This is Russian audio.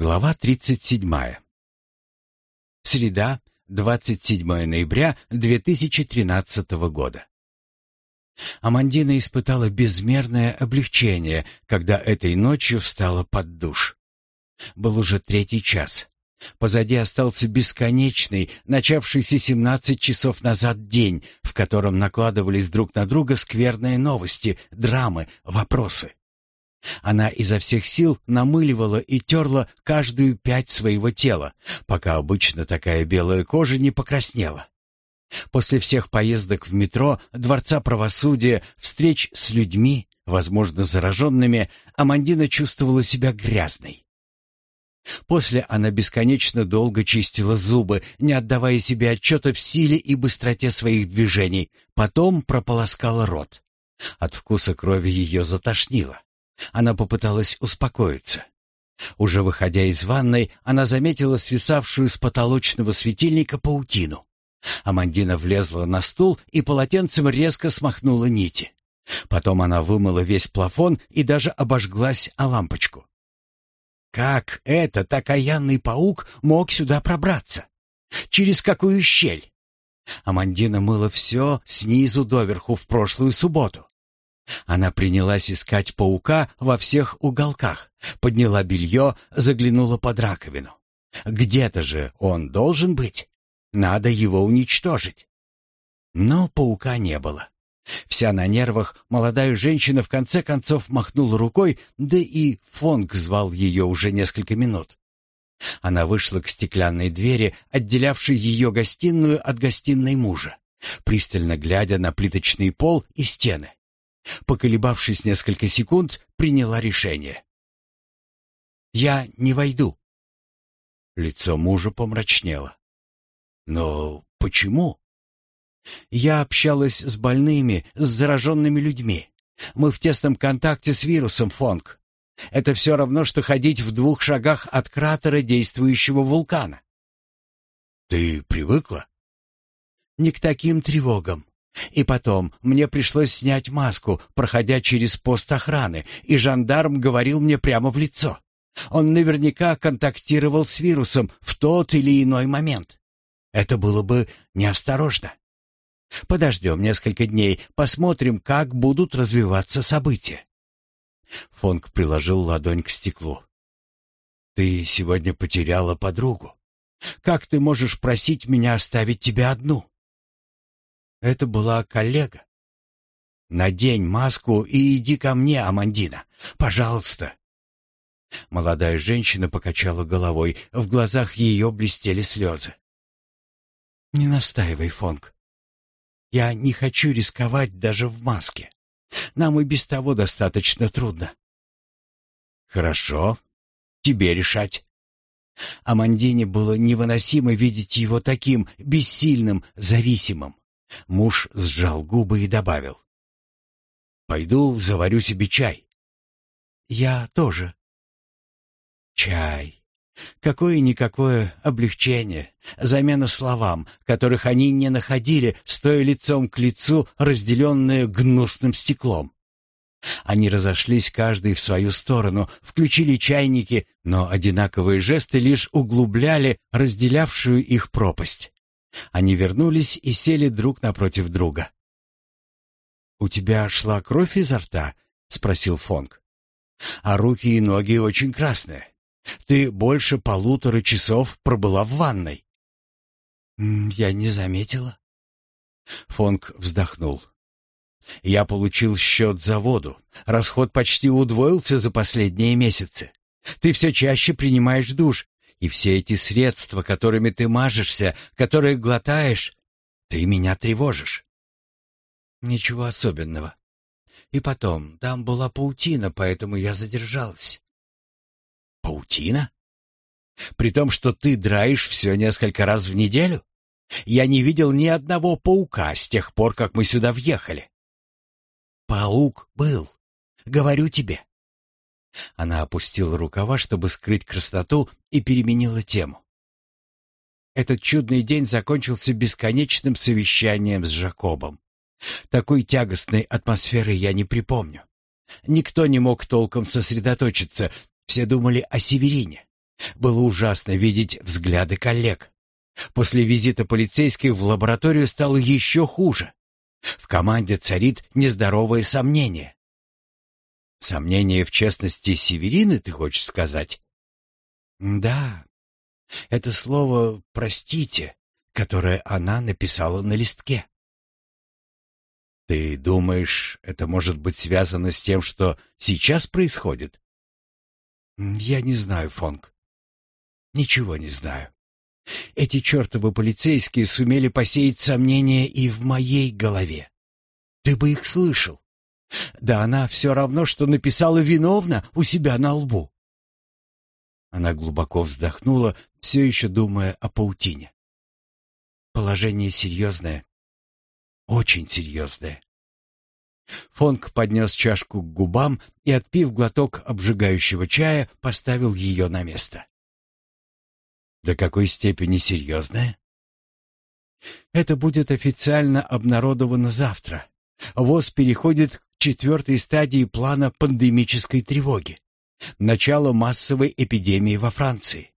Глава 37. Среда, 27 ноября 2013 года. Амандина испытала безмерное облегчение, когда этой ночью встала под душ. Был уже третий час. Позади остался бесконечный, начавшийся 17 часов назад день, в котором накладывались друг на друга скверные новости, драмы, вопросы. Она изо всех сил намыливала и терла каждую пять своего тела, пока обычно такая белая кожа не покраснела. После всех поездок в метро, Дворца правосудия, встреч с людьми, возможно, зараженными, Амандина чувствовала себя грязной. После она бесконечно долго чистила зубы, не отдавая себе отчета в силе и быстроте своих движений, потом прополоскала рот. От вкуса крови ее затошнило. Она попыталась успокоиться. Уже выходя из ванной, она заметила свисавшую с потолочного светильника паутину. Амандина влезла на стул и полотенцем резко смахнула нити. Потом она вымыла весь плафон и даже обожглась о лампочку. Как этот окаянный паук мог сюда пробраться? Через какую щель? Амандина мыла все снизу доверху в прошлую субботу. Она принялась искать паука во всех уголках, подняла белье, заглянула под раковину. Где-то же он должен быть. Надо его уничтожить. Но паука не было. Вся на нервах, молодая женщина в конце концов махнула рукой, да и Фонг звал ее уже несколько минут. Она вышла к стеклянной двери, отделявшей ее гостиную от гостиной мужа, пристально глядя на плиточный пол и стены. Поколебавшись несколько секунд, приняла решение. «Я не войду». Лицо мужа помрачнело. «Но почему?» «Я общалась с больными, с зараженными людьми. Мы в тесном контакте с вирусом, Фонг. Это все равно, что ходить в двух шагах от кратера действующего вулкана». «Ты привыкла?» «Не к таким тревогам. И потом, мне пришлось снять маску, проходя через пост охраны, и жандарм говорил мне прямо в лицо. Он наверняка контактировал с вирусом в тот или иной момент. Это было бы неосторожно. Подождем несколько дней, посмотрим, как будут развиваться события. Фонг приложил ладонь к стеклу. Ты сегодня потеряла подругу. Как ты можешь просить меня оставить тебя одну? Это была коллега. Надень маску и иди ко мне, Амандина. Пожалуйста. Молодая женщина покачала головой, в глазах ее блестели слезы. Не настаивай, Фонг. Я не хочу рисковать даже в маске. Нам и без того достаточно трудно. Хорошо. Тебе решать. Амандине было невыносимо видеть его таким бессильным, зависимым. Муж сжал губы и добавил. «Пойду заварю себе чай». «Я тоже». «Чай. Какое-никакое облегчение, замена словам, которых они не находили, стоя лицом к лицу, разделенные гнусным стеклом. Они разошлись каждый в свою сторону, включили чайники, но одинаковые жесты лишь углубляли разделявшую их пропасть. Они вернулись и сели друг напротив друга. «У тебя шла кровь изо рта?» — спросил Фонг. «А руки и ноги очень красные. Ты больше полутора часов пробыла в ванной». «Я не заметила». Фонг вздохнул. «Я получил счет за воду. Расход почти удвоился за последние месяцы. Ты все чаще принимаешь душ, и все эти средства, которыми ты мажешься, которые глотаешь, ты меня тревожишь. Ничего особенного. И потом, там была паутина, поэтому я задержалась. Паутина? При том, что ты драешь все несколько раз в неделю? Я не видел ни одного паука с тех пор, как мы сюда въехали. Паук был, говорю тебе. Она опустила рукава, чтобы скрыть красоту, и переменила тему. Этот чудный день закончился бесконечным совещанием с Жакобом. Такой тягостной атмосферы я не припомню. Никто не мог толком сосредоточиться, все думали о Северине. Было ужасно видеть взгляды коллег. После визита полицейских в лабораторию стало еще хуже. В команде царит нездоровое сомнение. Сомнение в честности Северины, ты хочешь сказать? Да. Это слово «простите», которое она написала на листке. Ты думаешь, это может быть связано с тем, что сейчас происходит? Я не знаю, Фонг. Ничего не знаю. Эти чертовы полицейские сумели посеять сомнения и в моей голове. Ты бы их слышал. Да она все равно, что написала виновна у себя на лбу. Она глубоко вздохнула, все еще думая о паутине. Положение серьезное. Очень серьезное. Фонг поднес чашку к губам и, отпив глоток обжигающего чая, поставил ее на место. До какой степени серьезное? Это будет официально обнародовано завтра. ВОЗ переходит четвертой стадии плана пандемической тревоги. Начало массовой эпидемии во Франции.